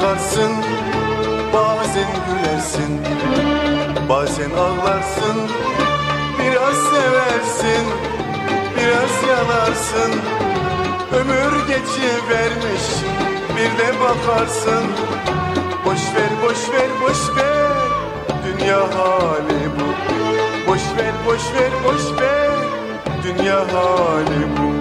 kalkarsın Bazen gülersin Bazen ağlarsın Biraz seversin Biraz yanarsın. Ömür geçivermiş Bir de bakarsın. Boş ver boş ver boş ver Dünya hali bu. Boş ver boş ver boş ver Dünya hali bu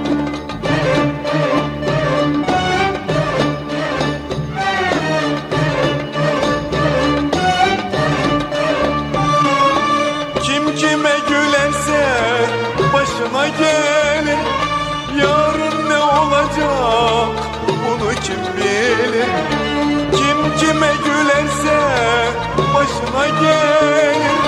kim bilir Kim kime gülerse başına gelir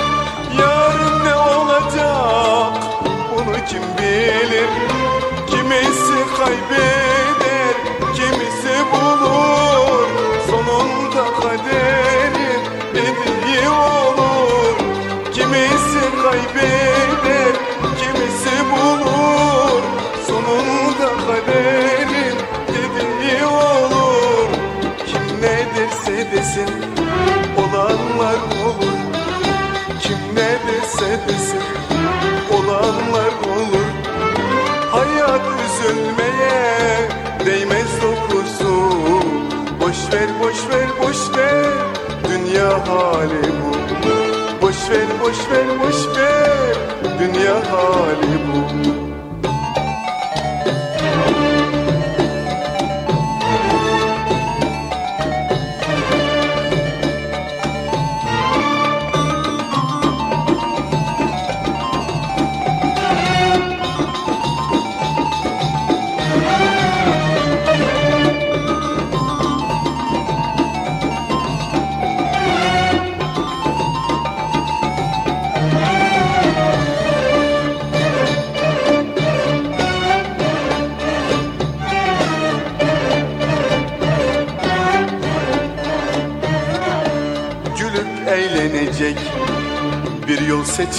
Üzülmeye değmez dokusu Boş ver, boş ver, boş ver. Dünya hali bu. Boş ver, boş ver, boş ver. Dünya hali bu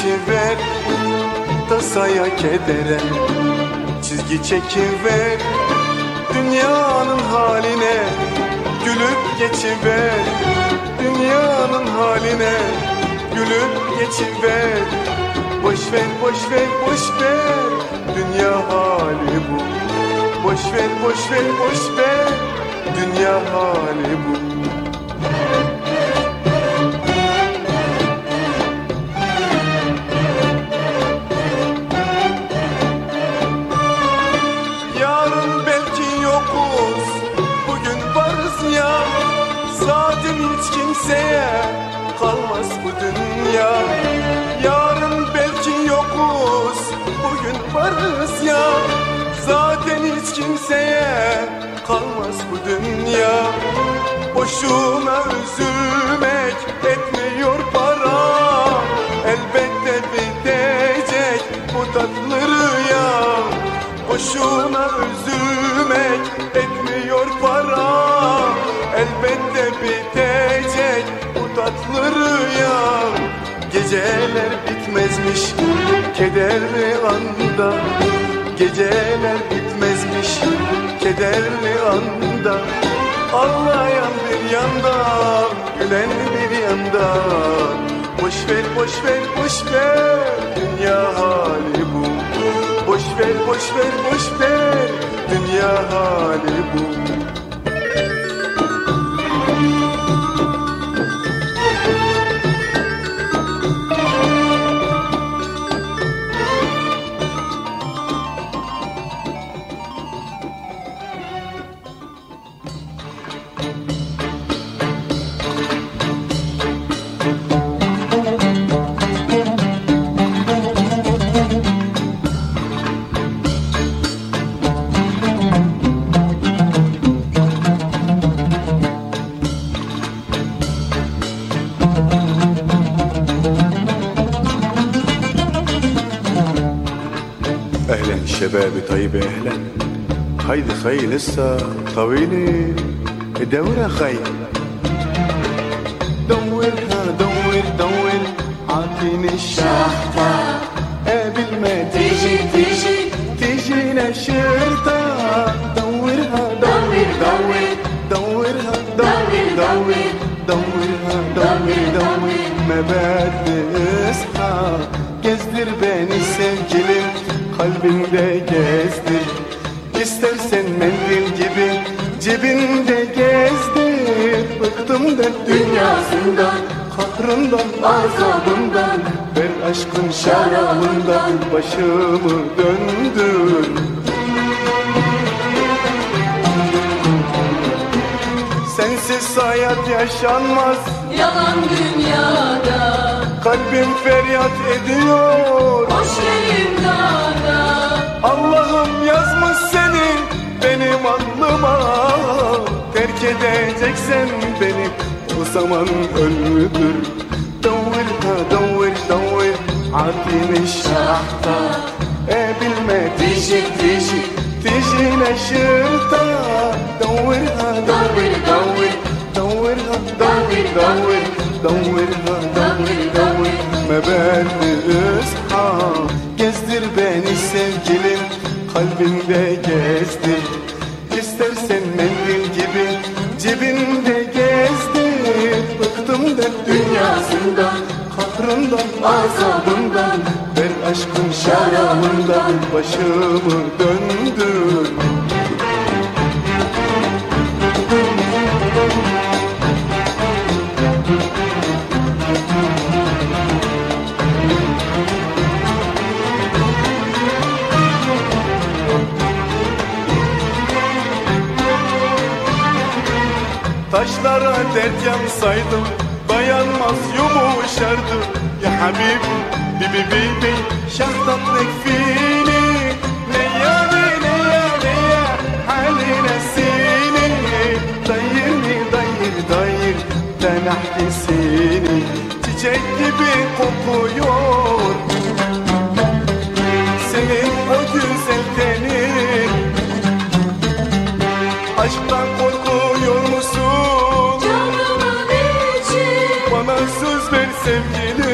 yol seçiver Tasaya kedere. Çizgi çekiver Dünyanın haline gülüp geçiver. Dünyanın haline gülüp geçiver. Boş ver, boş ver, boş ver. Dünya hali bu. Boş ver, boş ver, boş ver. Dünya hali bu Boşuna üzülmek Etmiyor para. Elbette bitecek Bu tatlı rüya. Boşuna üzülmek etmiyor para. Elbette bitecek bu tatlı rüya. Geceler bitmezmiş kederli anda. Geceler bitmezmiş kederli anda Ağlayan bir yandan, gülen bir yandan Boş ver, boş ver, boş ver Dünya hali bu. Boş ver, boş ver, boş ver Dünya hali bu لسه طويلة. الدورة خير azabından Ben aşkın şarabından başımı döndüm. Sensiz hayat yaşanmaz. Yalan dünyada. Kalbim feryat ediyor. Hoş yerim dağda. Allah'ım yazmış seni benim alnıma. Terk edeceksen beni o zaman öldür. دور عارفين الشحطة قابل ما تيجي تيجي تيجي نشرتها دورها دور دور دورها دور دور دورها دور دور ما بعد اصحى Gezdir beni sevgilim kalbimde gezdir kahrından azabından Ver aşkın şarabından başımı döndür Taşlara dert yansaydım dayanmaz yumuşardı حبيبي بيبي بيبي شرطتك فيني. ليالي ليالي حالي نسيني. ضيرني ضير ضير ده أنا احكي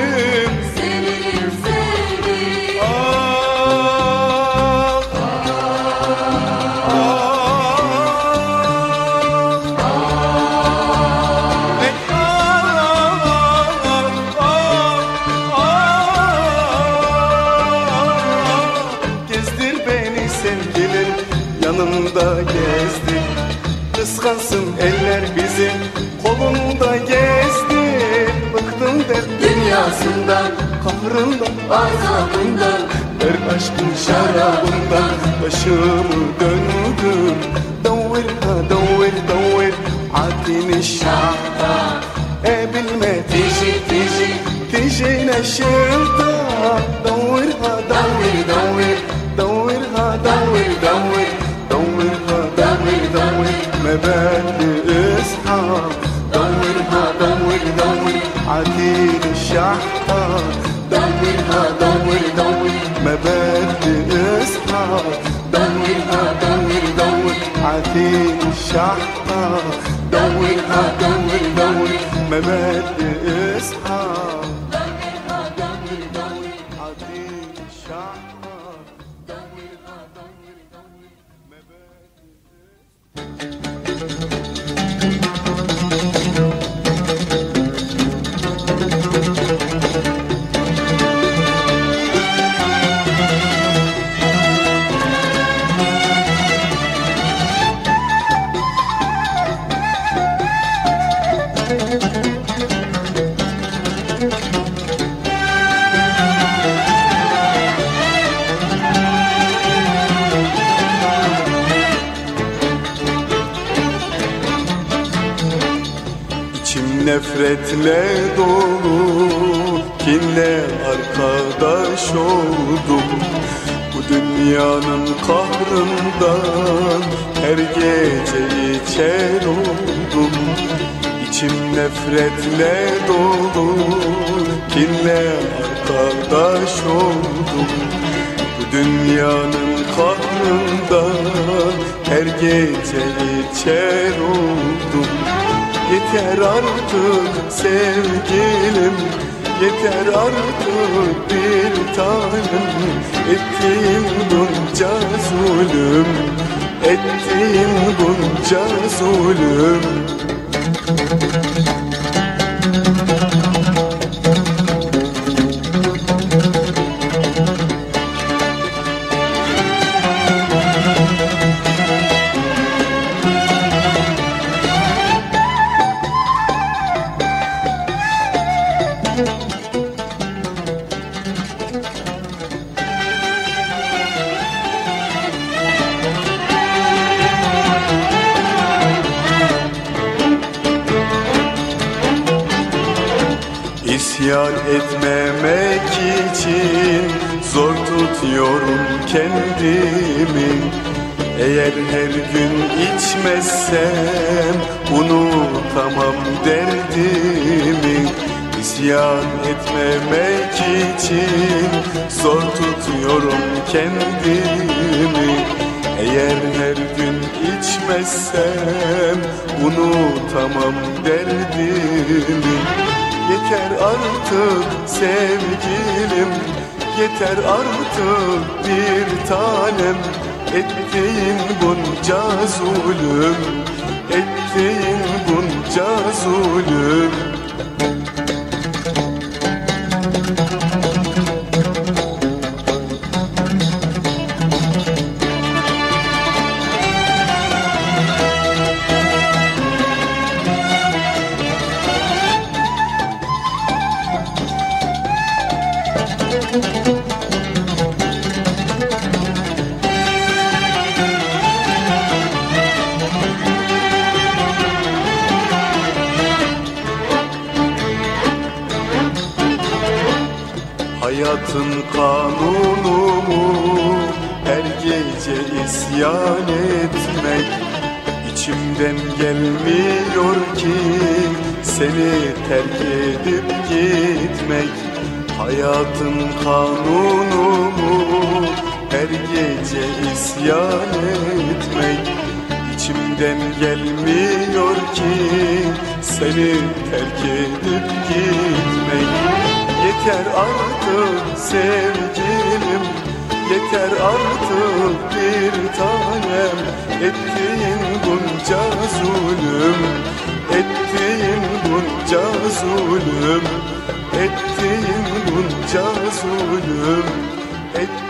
sevgilim belasından Kahrından, azabından Her aşkın şarabından Başımı döndüm. Davir ha davir davir Atini şahta E bilme Tiji tiji Tiji neşirta عليه الشحطة. دور دور دور مبادئ nefretle dolu Kinle arkadaş oldum? Bu dünyanın kahrından Her gece içer oldum. İçim nefretle dolu Kinle arkadaş oldum? Bu dünyanın kahrından Her gece içer oldum Yeter artık sevgilim Yeter artık bir tanem. Ettiğim bunca zulüm Ettiğim bunca zulüm İsyan etmemek için zor tutuyorum kendimi. Eğer her gün içmezsem unutamam derdimi. İsyan etmemek için zor tutuyorum kendimi. Eğer her gün içmezsem unutamam derdimi Yeter artık sevgilim Yeter artık bir tanem. Ettiğin bunca zulüm Ettiğin bunca zulüm terk edip gitmek Hayatın kanunu mu? Her gece isyan etmek İçimden gelmiyor ki. Seni terk edip gitmek. Yeter artık sevgilim Yeter artık bir tanem. Ettiğin bunca zulüm Ettiğin bunca zulüm Ettiğin bunca zulüm Ettiğin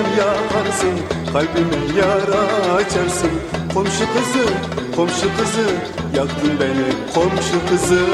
Can yakarsın Kalbime yara açarsın. Komşu kızı, komşu kızı Yaktın beni komşu kızı.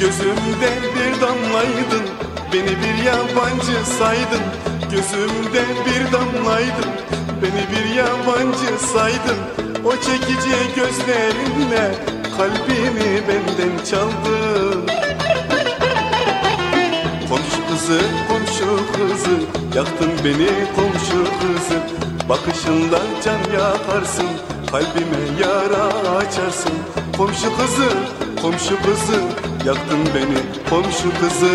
Gözümden bir damlaydın Beni bir yabancı saydın. Gözümden bir damlaydın Beni bir yabancı saydın. O çekici gözlerinle Kalbimi benden çaldın. Komşu kızı, komşu kızı Yaktın beni komşu kızı. Bakışından can yakarsın Kalbime yara açarsın. Komşu kızı, komşu kızı Yaktın beni komşu kızı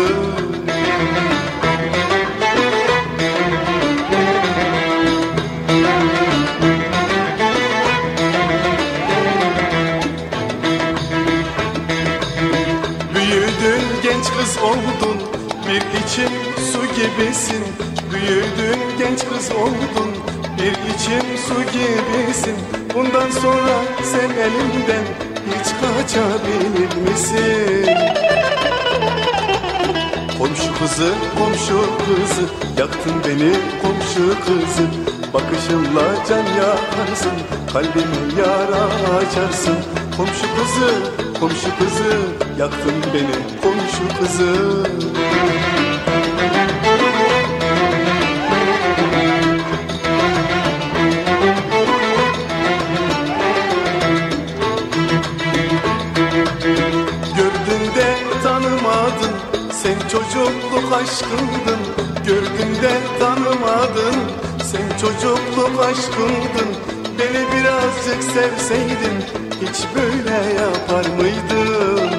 içim su gibisin Büyüdün genç kız oldun. Bir içim su gibisin Bundan sonra sen elimden Hiç kaçabilir misin? Komşu kızı, komşu kızı Yaktın beni komşu kızı. Bakışınla can yakarsın Kalbime yara açarsın. Komşu kızı, komşu kızı Yaktın beni komşu kızı çocukluk aşkındın Gördün de tanımadın. Sen çocukluk aşkındın Beni birazcık sevseydin Hiç böyle yapar mıydın?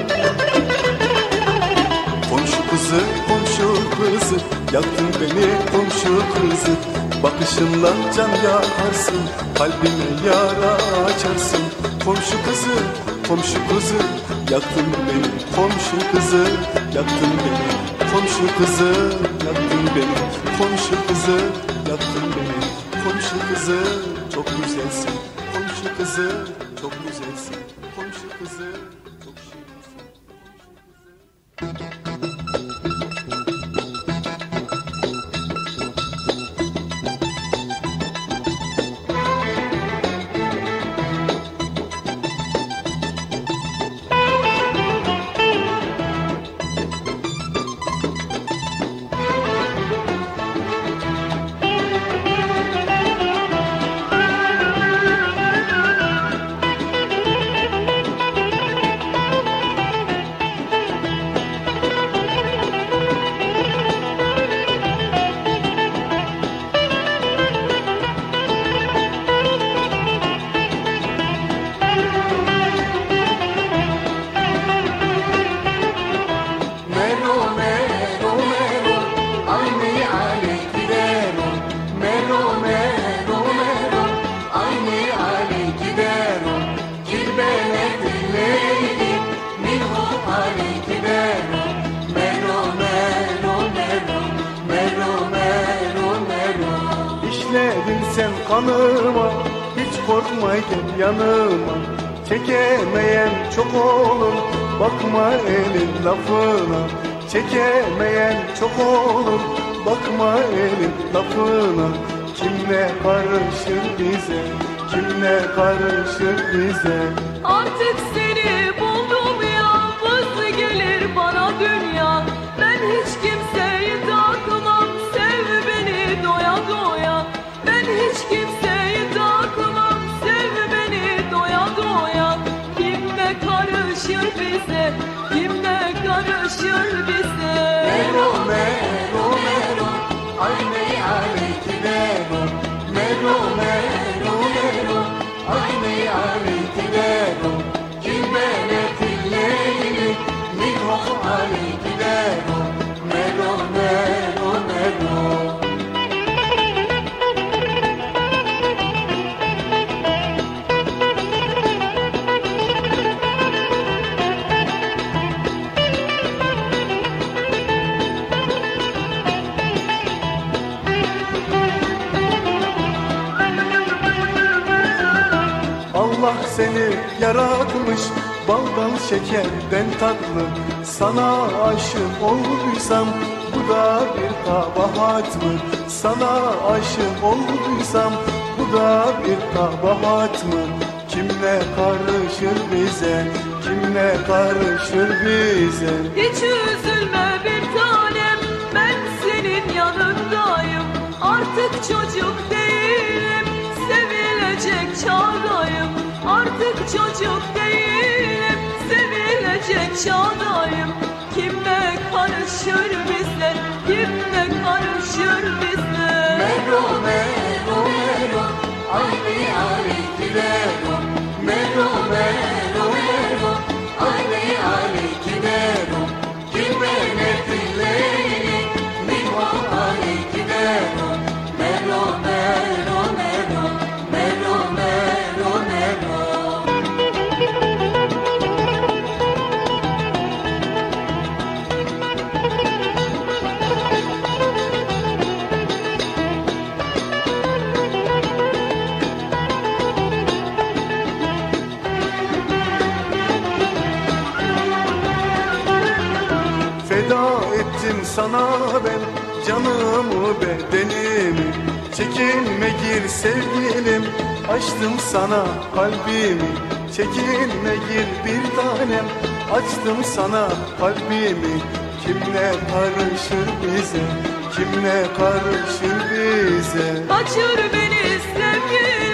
Komşu kızı, komşu kızı Yaktın beni komşu kızı. Bakışınla can yakarsın Kalbime yara açarsın. Komşu kızı, komşu kızı Yaktın beni komşu kızı Yaktın beni komşu kızı Yaktın beni komşu kızı Yaktın beni komşu kızı. Çok güzelsin komşu kızı Çok güzelsin komşu kızı sen kanıma Hiç korkma yanıma. Çekemeyen çok olur Bakma elin lafına. Çekemeyen çok olur Bakma elin lafına. Kimle karışır bize Kimle karışır bize? Artık şekerden tatlı Sana aşık olduysam bu da bir kabahat mı? Sana aşık olduysam bu da bir kabahat mı? Kimle karışır bize, kimle karışır bize? Hiç üzülme bir tanem Ben senin yanındayım Artık çocuk değilim Sevilecek çağdayım Artık çocuk değilim Sevilecek çağdayım. Kimle karışır bize Kimle karışır bize Mero, mero, mero, gider o. Mero, mero, mero, Çekinme gir sevgilim açtım sana kalbimi. Çekinme gir bir tanem açtım sana kalbimi. Kimle karışır bize kimle karışır bize? Kaçır beni sevgilim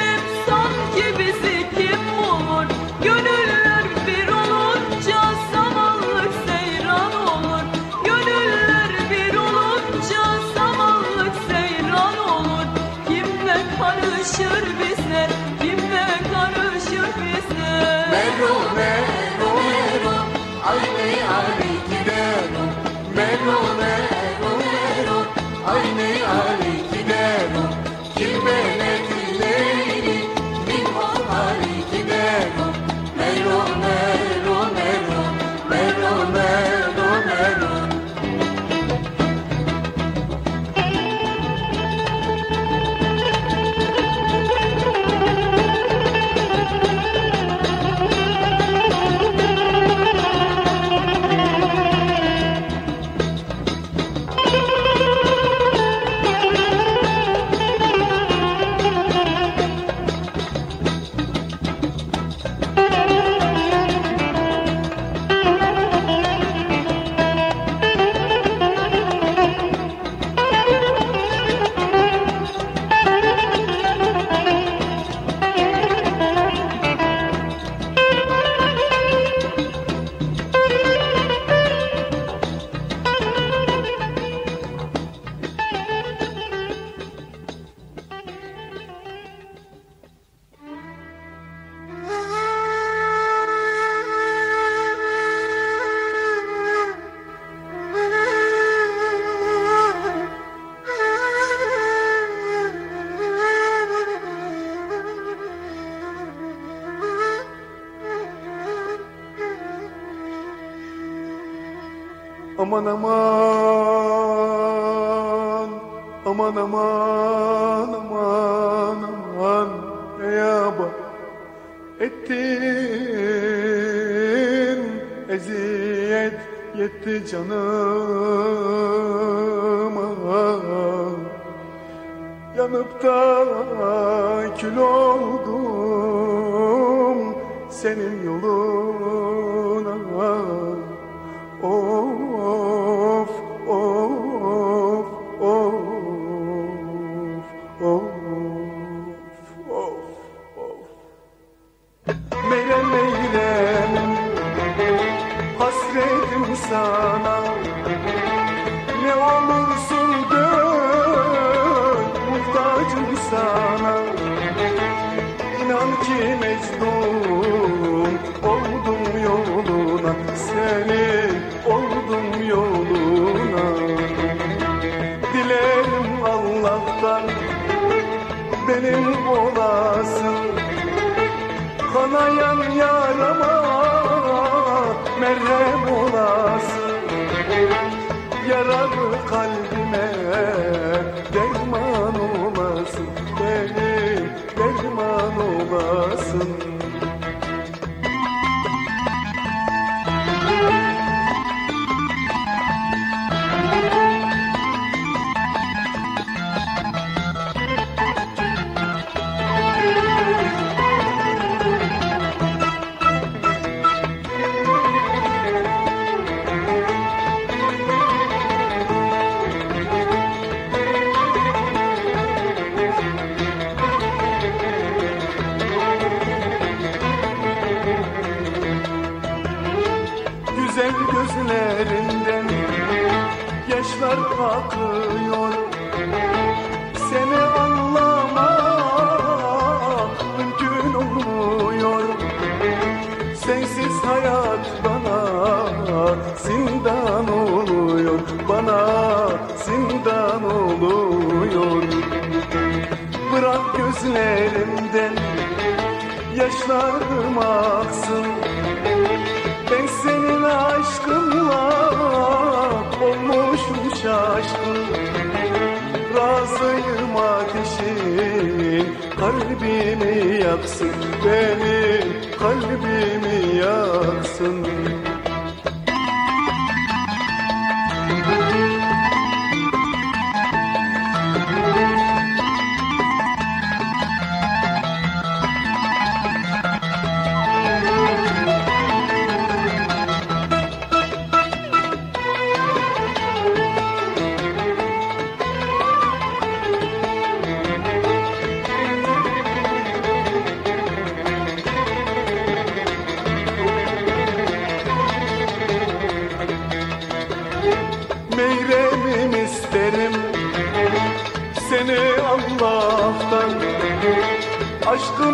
Aman aman, aman aman, aman aman, gıyaba ettin, eziyet yetti canıma. Yanıp da kül oldum senin yolun. senin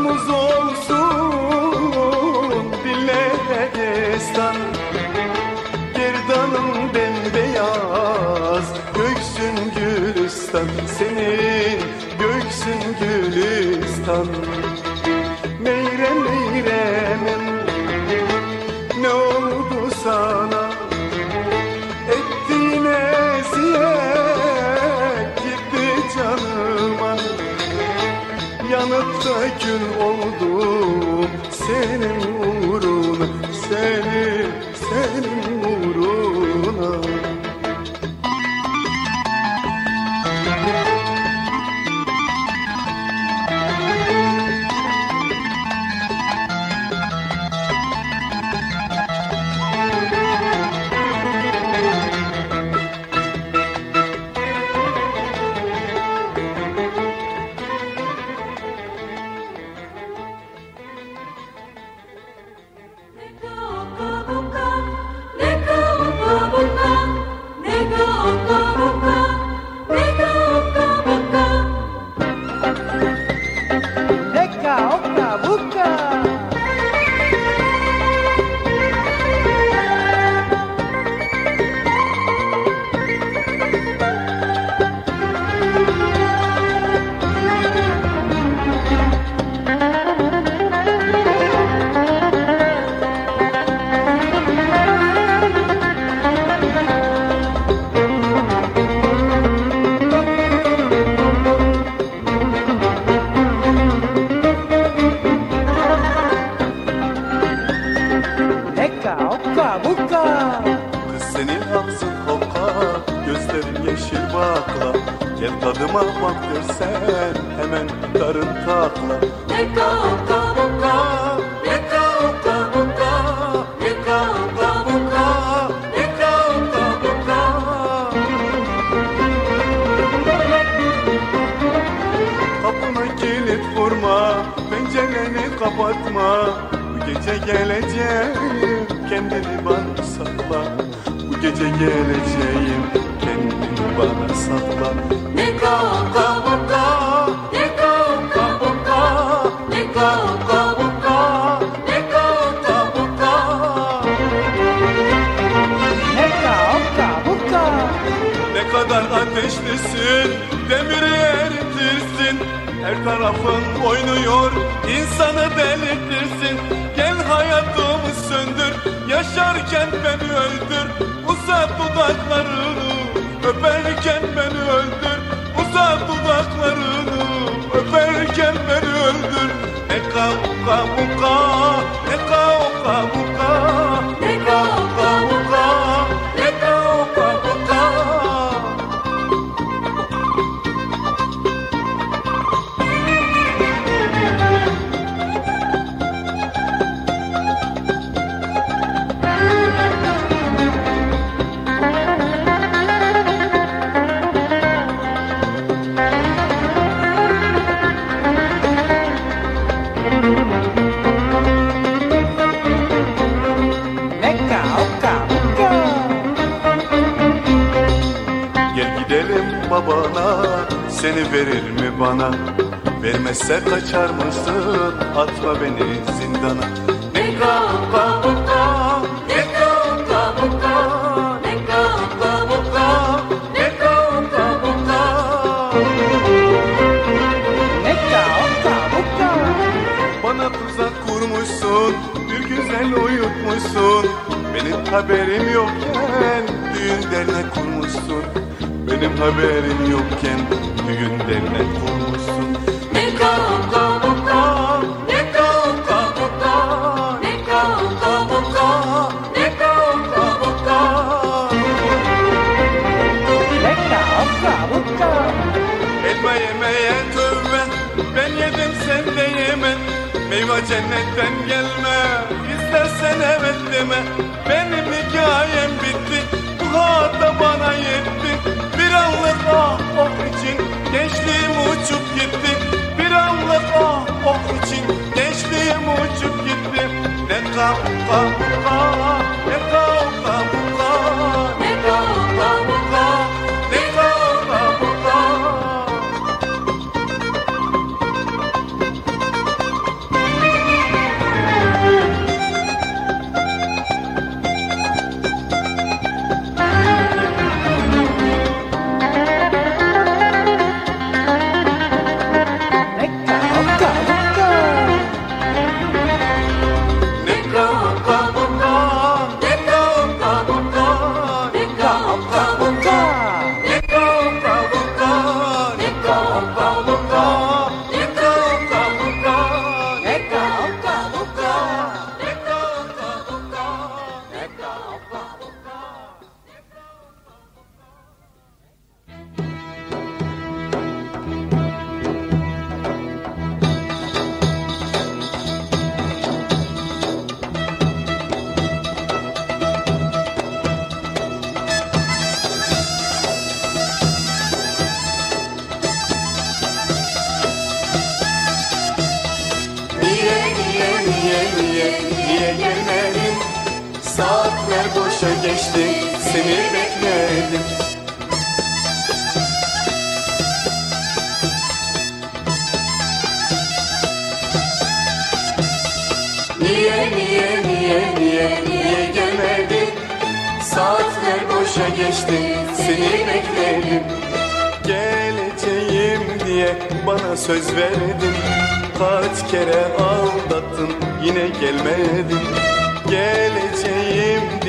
Aşkımız olsun Okay. Uzat dudaklarını Öperken beni öldür. Uzat dudaklarını Öperken beni öldür. Ne kavga muka Seni verir mi bana? Vermezse kaçar mısın Atma beni zindana. Ne kavga buka Neka oka buka. Bana tuzak kurmuşsun Bir güzel uyutmuşsun. Benim haberim yokken Düğün dernek kurmuşsun. Benim haberim yokken Düğün dernek kurmuşsun Ne kavga boka, ne kavga boka, ne kavga boka, ne kavga boka. Neka oka buka. Elma yemeye tövbe Ben yedim sen de yeme Meyve cennetten gelme İstersen evet deme Benim hikayem bitti Bu hatta bana yetti Bir anlık ah oh için Gençliğim uçup gitti. Bir anlık ah oh için Gençliğim uçup gitti. Ne kavga Saatler boşa geçti. Seni bekledim Niye niye niye niye niye gelmedin? Saatler boşa geçti. Seni bekledim Geleceğim diye bana söz verdin. Kaç kere aldattın yine gelmedin. Geleceğim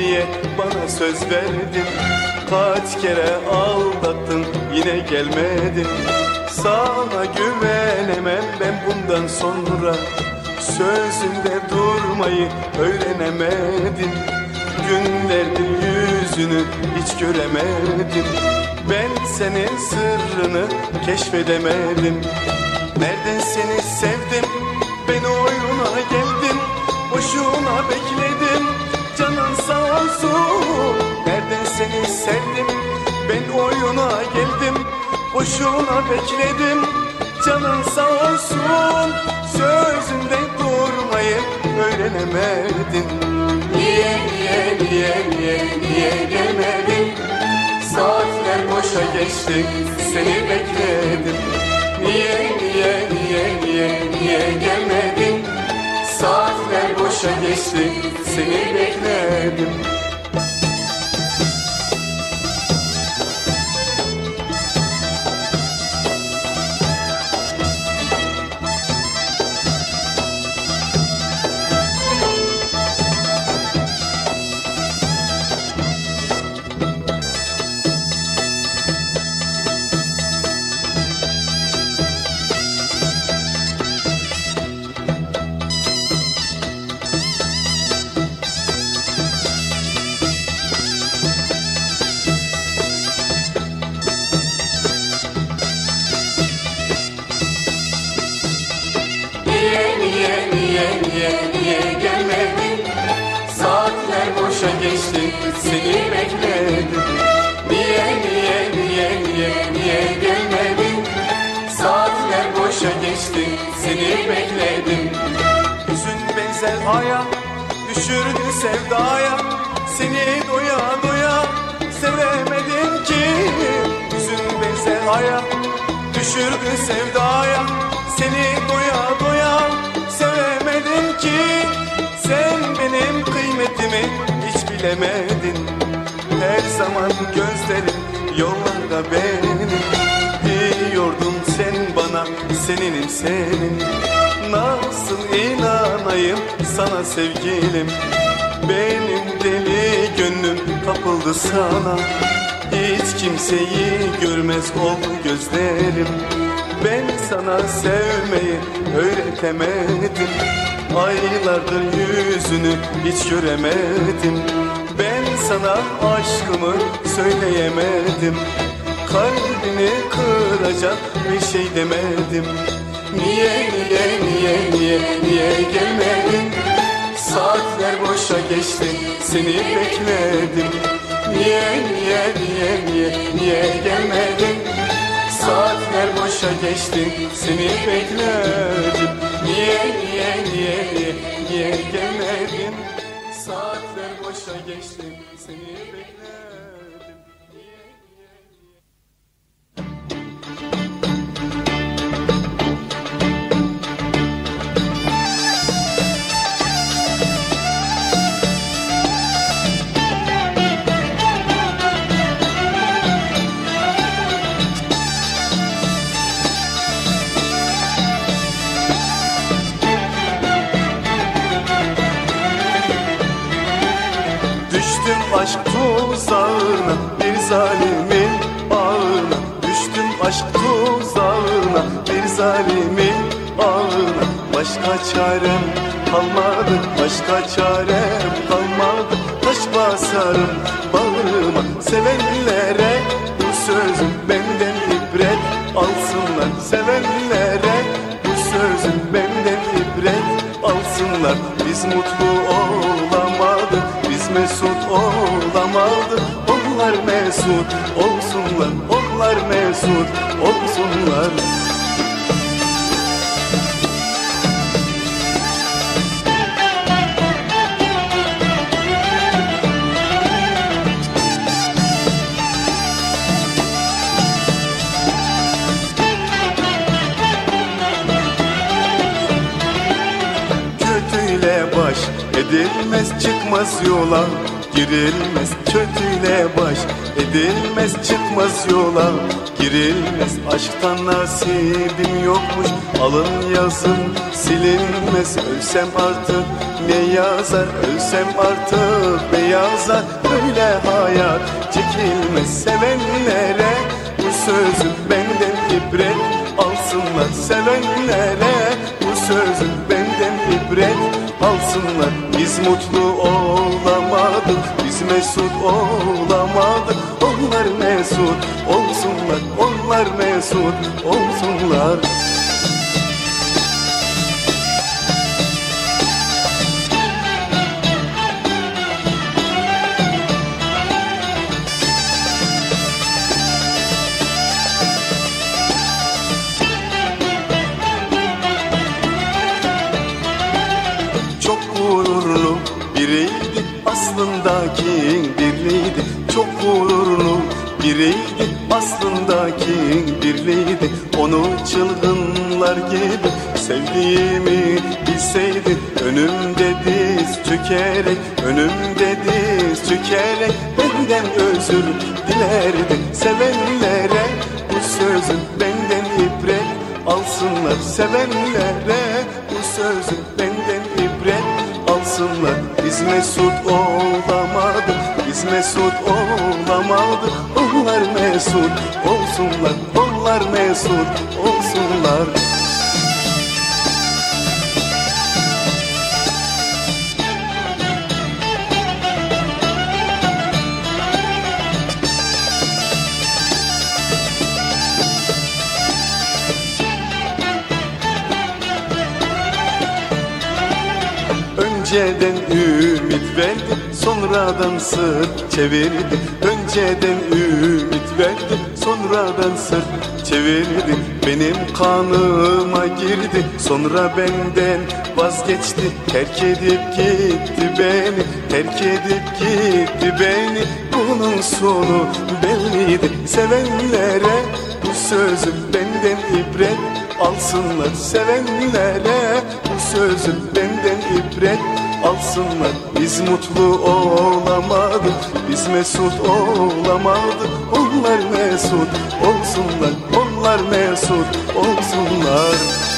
diye bana söz verdin. Kaç kere aldattın yine gelmedin. Sana güvenemem ben bundan sonra. Sözünde durmayı öğrenemedim Günlerdir yüzünü hiç göremedim Ben senin sırrını keşfedemedim. Nereden seni sevdim? Ben oyuna geldim Boşuna bekledim sağ olsun. Nereden seni sevdim? Ben oyuna geldim. Boşuna bekledim. Canın sağ olsun. Sözünde durmayı öğrenemedin. Niye niye niye niye niye gelmedin? Saatler boşa geçti. Seni bekledim. Niye niye niye niye niye gelmedin Boşa geçti seni bekledim benzer aya düşürdü sevdaya. Seni doya doya sevemedim ki. Yüzün benzer aya düşürdü sevdaya. Seni doya doya sevemedim ki. Sen benim kıymetimi hiç bilemedin. Her zaman gözlerim yollarda benim. Diyordun sen bana seninim senin Nasıl inanayım sana sevgilim. Benim deli gönlüm kapıldı sana. Hiç kimseyi görmez oldu gözlerim. Ben sana sevmeyi öğretemedim. Aylardır yüzünü hiç göremedim. Ben sana aşkımı söyleyemedim. Kalbini kıracak bir şey demedim Niye niye niye niye niye gelmedin? Saatler boşa geçti seni bekledim. Niye niye niye niye niye gelmedin? Saatler boşa geçti seni bekledim. Niye niye niye niye niye gelmedin? Saatler boşa geçti seni bekledim Başka çarem kalmadı başka çarem kalmadı. Taş basarım bağrıma sevenlere Bu sözüm benden ibret. Alsınlar Sevenlere bu sözüm benden ibret. Alsınlar Biz mutlu olamadık biz mesut olamadık Onlar mesut olsunlar onlar mesut olsunlar çıkmaz yola. Girilmez kötüyle baş Edilmez çıkmaz yola. Girilmez aşktan nasibim yokmuş Alın yazın silinmez. Ölsem artık ne yazar Ölsem artık ne yazar. Böyle hayat çekilmez Sevenlere. Bu sözü benden ibret Alsınlar sevenlere. Bu sözü benden ibret alsınlar Biz mutlu olamadık Biz mesut olamadık. Onlar mesut olsunlar Onlar mesut olsunlar kim birliydi Onu çılgınlar gibi sevdiğimi bilseydi Önümde diz çökerek, önümde diz çökerek Benden özür dilerdi. Sevenlere Bu sözün benden ibret alsınlar. Sevenlere Bu sözün benden ibret alsınlar. Biz mesut olamadık Biz mesut olamadık Onlar mesut. Olsunlar Onlar mesut olsunlar Önceden ümit verdi sonradan sırt çevirdi Önceden ümit verdi sonradan sırt çevirdi Benim kanıma girdi sonra benden vazgeçti. Terk edip gitti beni terk edip gitti beni. Bunun sonu belliydi. Sevenlere bu sözüm benden ibret alsınlar. Sevenlere bu sözüm benden ibret alsınlar Biz mutlu olamadık. Biz mesut olamadık. Onlar mesut. Olsunlar onlar mesut. Olsunlar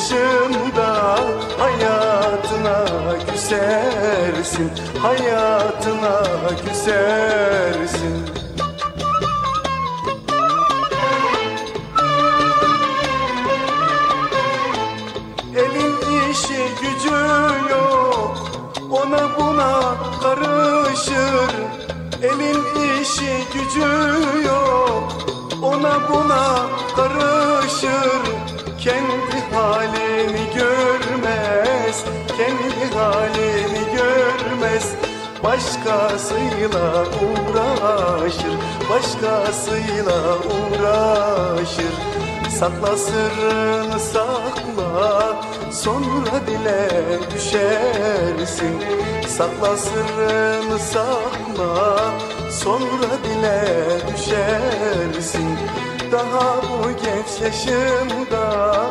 genç yaşımda Hayatına küsersin Hayatına küsersin. Elin işi gücü yok Ona buna karışır. Elin işi gücü yok Ona buna karışır. Kendi halini görmez Kendi halini görmez. Başkasıyla uğraşır Başkasıyla uğraşır. Sakla sırrını sakla Sonra dile düşersin. Sakla sırrını sakla Sonra dile düşersin. Daha bu genç yaşımda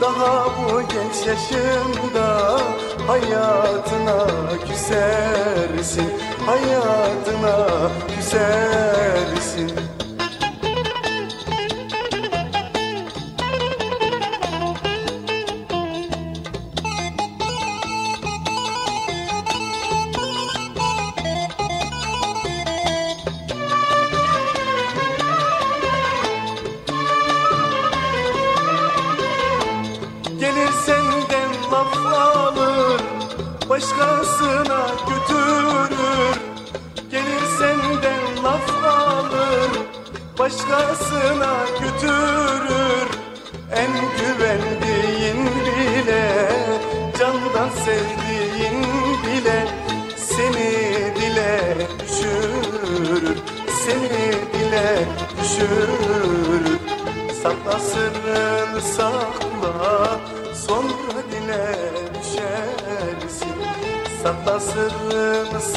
Daha bu genç yaşında hayatına küsersin Hayatına küsersin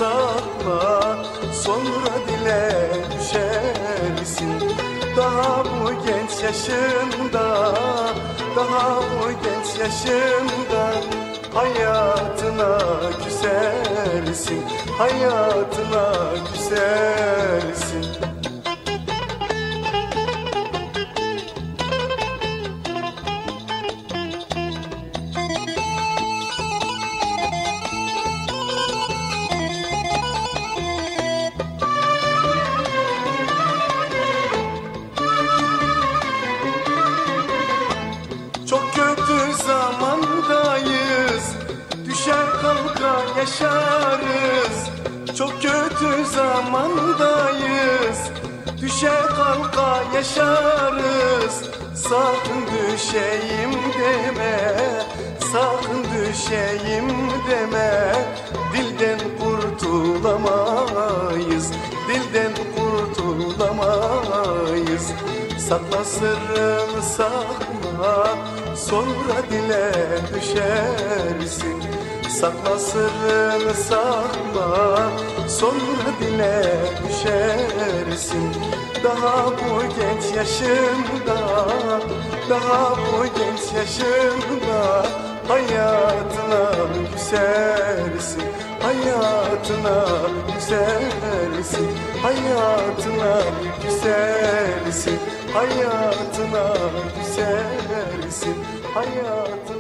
sakla Sonra dile düşersin. Daha bu genç yaşında Daha bu genç yaşında Hayatına küsersin Hayatına küsersin kalka yaşarız. Sakın düşeyim deme. Sakın düşeyim deme. Dilden kurtulamayız. Dilden kurtulamayız. Sakla sırrını sakla. Sonra dile düşersin. Sakla sırrını sakla Sonra dile düşersin. Daha bu genç yaşında Daha bu genç yaşında Hayatına küsersin Hayatına küsersin Hayatına küsersin Hayatına küsersin Hayatına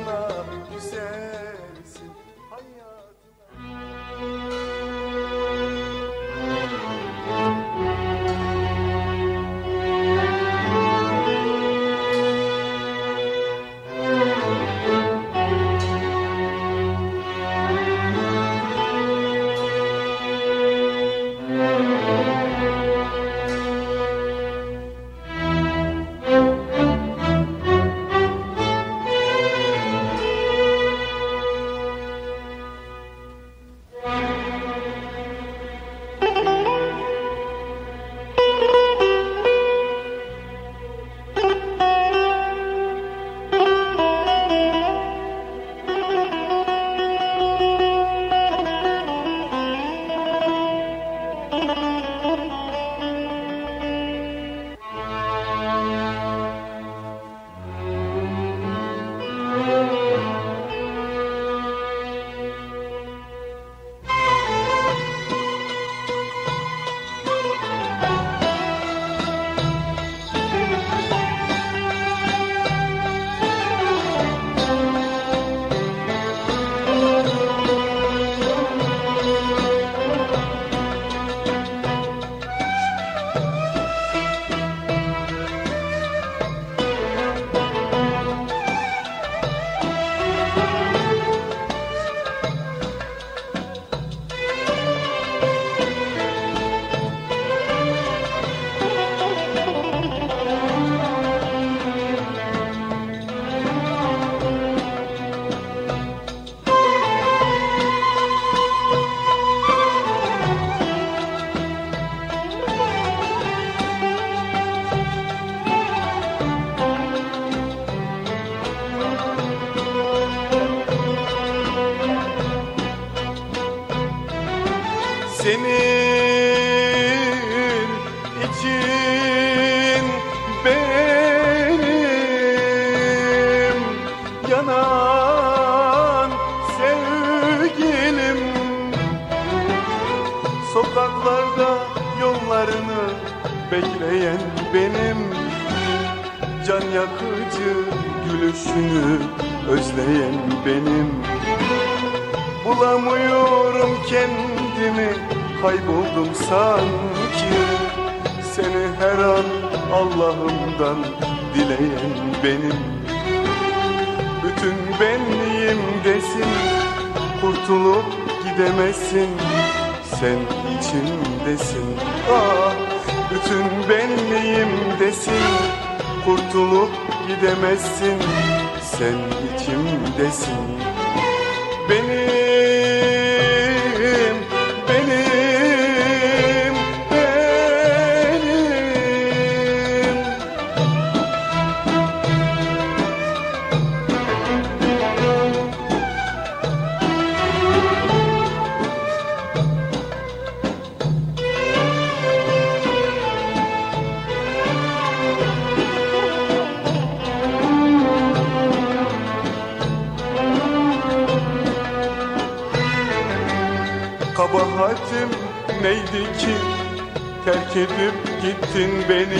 beni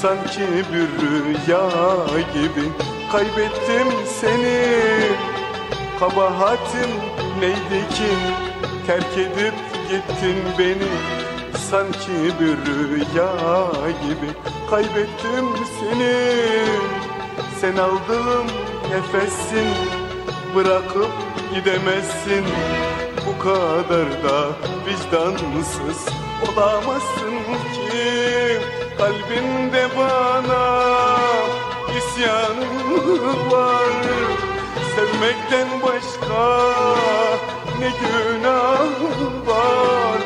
Sanki bir rüya gibi. Kaybettim seni Kabahatim neydi ki? Terk edip gittin beni Sanki bir rüya gibi. Kaybettim seni Sen aldığım nefessin bırakıp gidemezsin. Bu kadar da vicdansız olamazsın Kalbinde bana isyanın var. Sevmekten başka ne günah var?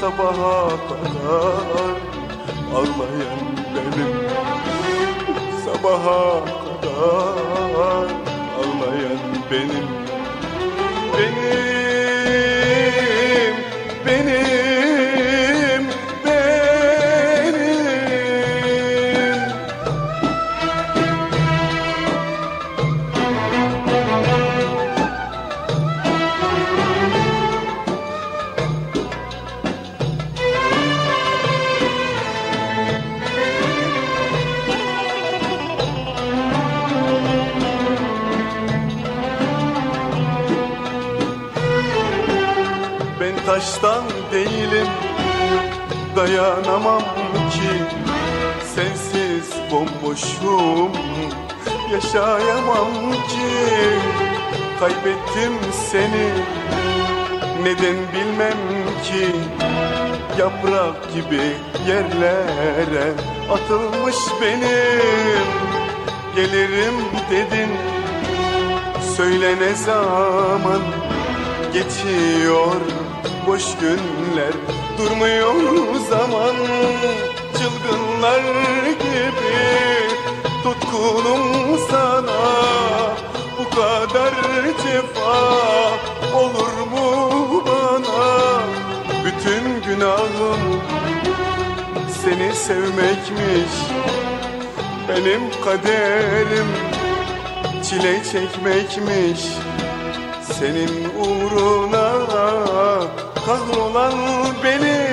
Sabaha kadar ağlayan benim. Sabaha kadar ağlayan benim, benim, Dayanamam ki. Sensiz bomboşum Yaşayamam ki. Kaybettim seni Neden bilmem ki? Yaprak gibi yerlere Atılmış benim. Gelirim dedin Söyle ne zaman? Geçiyor boş günler Durmuyor zaman. Çılgınlar gibi Tutkunum sana. Bu kadar cefa olur mu bana? Bütün günahım seni sevmekmiş. Benim kaderim çile çekmekmiş. Senin uğruna kahrolan benim